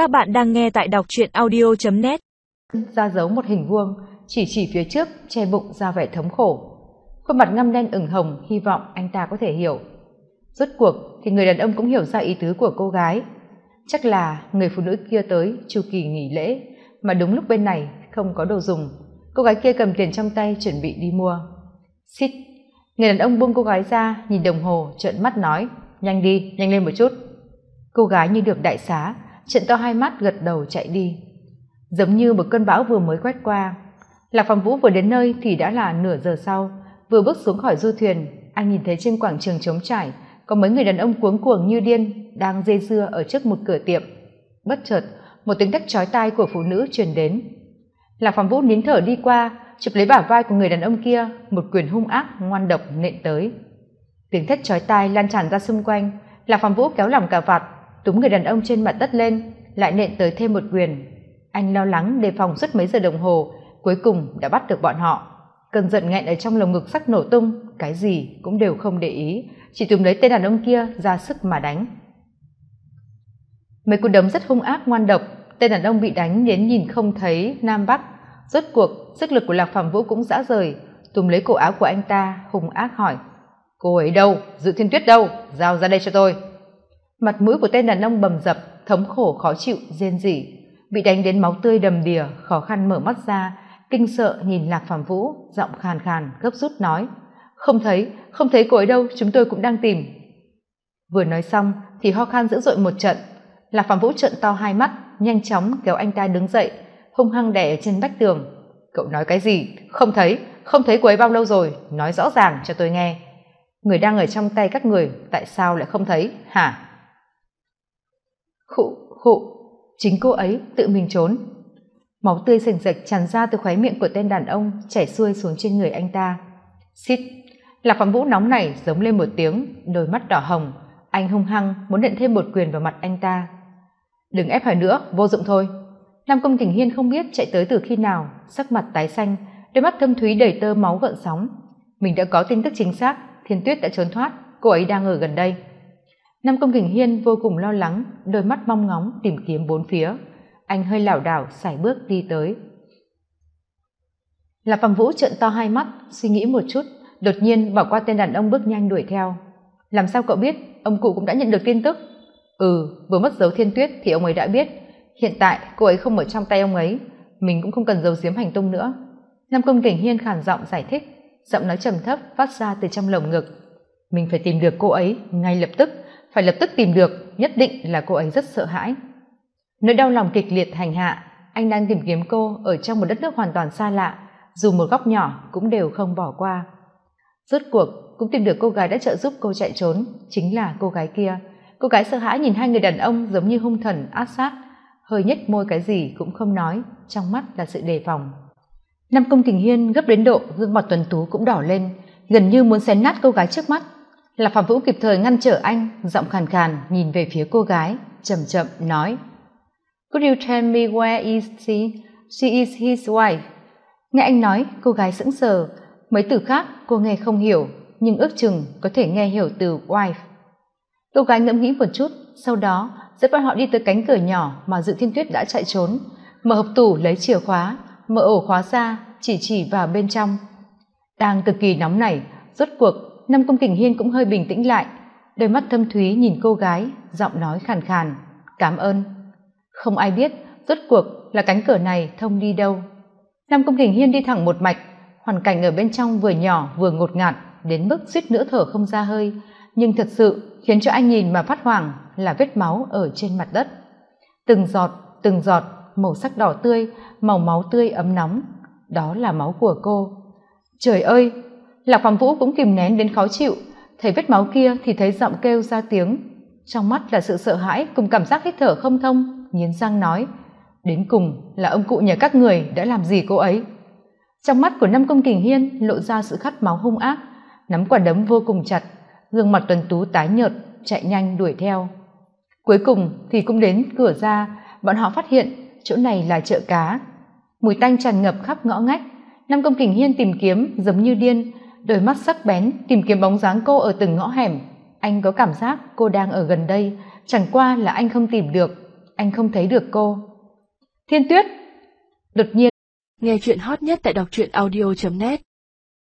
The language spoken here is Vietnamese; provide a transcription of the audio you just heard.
Các bạn đang nghe tại đọc truyện audio.net ra giấu một hình vuông, chỉ chỉ phía trước, che bụng ra vẻ thống khổ. Khuôn mặt ngăm đen ửng hồng, hy vọng anh ta có thể hiểu. Rốt cuộc thì người đàn ông cũng hiểu ra ý tứ của cô gái. Chắc là người phụ nữ kia tới chu kỳ nghỉ lễ, mà đúng lúc bên này không có đồ dùng. Cô gái kia cầm tiền trong tay chuẩn bị đi mua. Xít. Người đàn ông buông cô gái ra, nhìn đồng hồ, trợn mắt nói, nhanh đi, nhanh lên một chút. Cô gái như được đại xá trận to hai mắt gật đầu chạy đi. Giống như một cơn bão vừa mới quét qua. Lạc phạm vũ vừa đến nơi thì đã là nửa giờ sau. Vừa bước xuống khỏi du thuyền, anh nhìn thấy trên quảng trường trống trải có mấy người đàn ông cuống cuồng như điên đang dây dưa ở trước một cửa tiệm. Bất chợt, một tiếng thét chói tai của phụ nữ truyền đến. Lạc phạm vũ nín thở đi qua, chụp lấy bả vai của người đàn ông kia, một quyền hung ác ngoan độc nện tới. Tiếng thét chói tai lan tràn ra xung quanh. Lạc phạm vũ kéo lòng cả vạt túm người đàn ông trên mặt đất lên, lại nện tới thêm một quyền. Anh lo lắng đề phòng suốt mấy giờ đồng hồ, cuối cùng đã bắt được bọn họ. Cơn giận nghẹn ở trong lồng ngực sắc nổ tung, cái gì cũng đều không để ý, chỉ túm lấy tên đàn ông kia ra sức mà đánh. Mấy cú đấm rất hung ác ngoan độc, tên đàn ông bị đánh đến nhìn không thấy nam bắc. Rốt cuộc, sức lực của lạc phạm vũ cũng dã rời, túm lấy cổ áo của anh ta, hung ác hỏi, cô ấy đâu? Dự thiên tuyết đâu? Giao ra đây cho tôi mặt mũi của tên đàn ông bầm dập, thống khổ, khó chịu, rên rỉ. Bị đánh đến máu tươi đầm đìa, khó khăn mở mắt ra, kinh sợ nhìn lạc phạm vũ, giọng khàn khàn, gấp rút nói, không thấy không thấy cô ấy đâu, chúng tôi cũng đang tìm. Vừa nói xong thì ho khan dữ dội một trận. Lạc phạm vũ trợn to hai mắt, nhanh chóng kéo anh ta đứng dậy, hung hăng đè trên vách tường. Cậu nói cái gì? Không thấy không thấy cô ấy bao lâu rồi, nói rõ ràng cho tôi nghe. Người đang ở trong tay các người, tại sao lại không thấy? Hả? Khụ khụ. Chính cô ấy tự mình trốn. Máu tươi sền rệch tràn ra từ khóe miệng của tên đàn ông chảy xuôi xuống trên người anh ta. Xít. Lạc phạm vũ nóng này giống lên một tiếng, đôi mắt đỏ hồng. Anh hung hăng muốn nện thêm một quyền vào mặt anh ta. Đừng ép hỏi nữa, vô dụng thôi. Nam công tỉnh hiên không biết chạy tới từ khi nào, sắc mặt tái xanh, đôi mắt thâm thúy đầy tơ máu gợn sóng. Mình đã có tin tức chính xác, thiên tuyết đã trốn thoát, cô ấy đang ở gần đây nam công kình hiên vô cùng lo lắng, đôi mắt mong ngóng tìm kiếm bốn phía. Anh hơi lảo đảo, sải bước đi tới. Lạp phạm vũ trợn to hai mắt, suy nghĩ một chút, đột nhiên bỏ qua tên đàn ông bước nhanh đuổi theo. Làm sao cậu biết? Ông cụ cũng đã nhận được tin tức. Ừ vừa mất dấu thiên tuyết thì ông ấy đã biết. Hiện tại, cô ấy không ở trong tay ông ấy. Mình cũng không cần giấu giếm hành tung nữa. Nam công kình hiên khản giọng giải thích, giọng nói trầm thấp phát ra từ trong lồng ngực. Mình phải tìm được cô ấy ngay lập tức phải lập tức tìm được, nhất định là cô ấy rất sợ hãi. Nỗi đau lòng kịch liệt hành hạ, anh đang tìm kiếm cô ở trong một đất nước hoàn toàn xa lạ, dù một góc nhỏ cũng đều không bỏ qua. Rốt cuộc, cũng tìm được cô gái đã trợ giúp cô chạy trốn, chính là cô gái kia. Cô gái sợ hãi nhìn hai người đàn ông giống như hung thần át sát, hơi nhếch môi cái gì cũng không nói, trong mắt là sự đề phòng. Năm công kình hiên gấp đến độ gương mặt tuần tú cũng đỏ lên, gần như muốn xé nát cô gái trước mắt là phạm vũ kịp thời ngăn trở anh, giọng khàn khàn nhìn về phía cô gái, chậm chậm nói, could you tell me where is she? She is his wife. Nghe anh nói, cô gái sững sờ. Mấy từ khác, cô nghe không hiểu, nhưng ước chừng có thể nghe hiểu từ wife. Cô gái ngẫm nghĩ một chút, sau đó dẫn bọn họ đi tới cánh cửa nhỏ mà dự thiên tuyết đã chạy trốn, mở hộp tủ lấy chìa khóa, mở ổ khóa ra, chỉ chỉ vào bên trong. Đang cực kỳ nóng nảy, rốt cuộc năm công kình hiên cũng hơi bình tĩnh lại, đôi mắt thâm thúy nhìn cô gái, giọng nói khàn khàn, cảm ơn. Không ai biết rốt cuộc là cánh cửa này thông đi đâu. Năm công kình hiên đi thẳng một mạch, hoàn cảnh ở bên trong vừa nhỏ vừa ngột ngạt, đến mức suýt nữa thở không ra hơi, nhưng thật sự khiến cho anh nhìn mà phát hoảng là vết máu ở trên mặt đất. Từng giọt từng giọt màu sắc đỏ tươi, màu máu tươi ấm nóng, đó là máu của cô. Trời ơi lạc phạm vũ cũng kìm nén đến khó chịu. Thấy vết máu kia thì thấy giọng kêu ra tiếng. Trong mắt là sự sợ hãi cùng cảm giác hít thở không thông, nghiến răng nói, đến cùng là ông cụ nhà các người đã làm gì cô ấy? Trong mắt của năm công kình hiên lộ ra sự khát máu hung ác, nắm quả đấm vô cùng chặt, gương mặt tuần tú tái nhợt, chạy nhanh đuổi theo. Cuối cùng thì cũng đến cửa ra, bọn họ phát hiện chỗ này là chợ cá. Mùi tanh tràn ngập khắp ngõ ngách. Năm công kình hiên tìm kiếm giống như điên đôi mắt sắc bén tìm kiếm bóng dáng cô ở từng ngõ hẻm. Anh có cảm giác cô đang ở gần đây. Chẳng qua là anh không tìm được. Anh không thấy được cô. Thiên tuyết! Đột nhiên, nghe chuyện hot nhất tại đọc truyện audio net.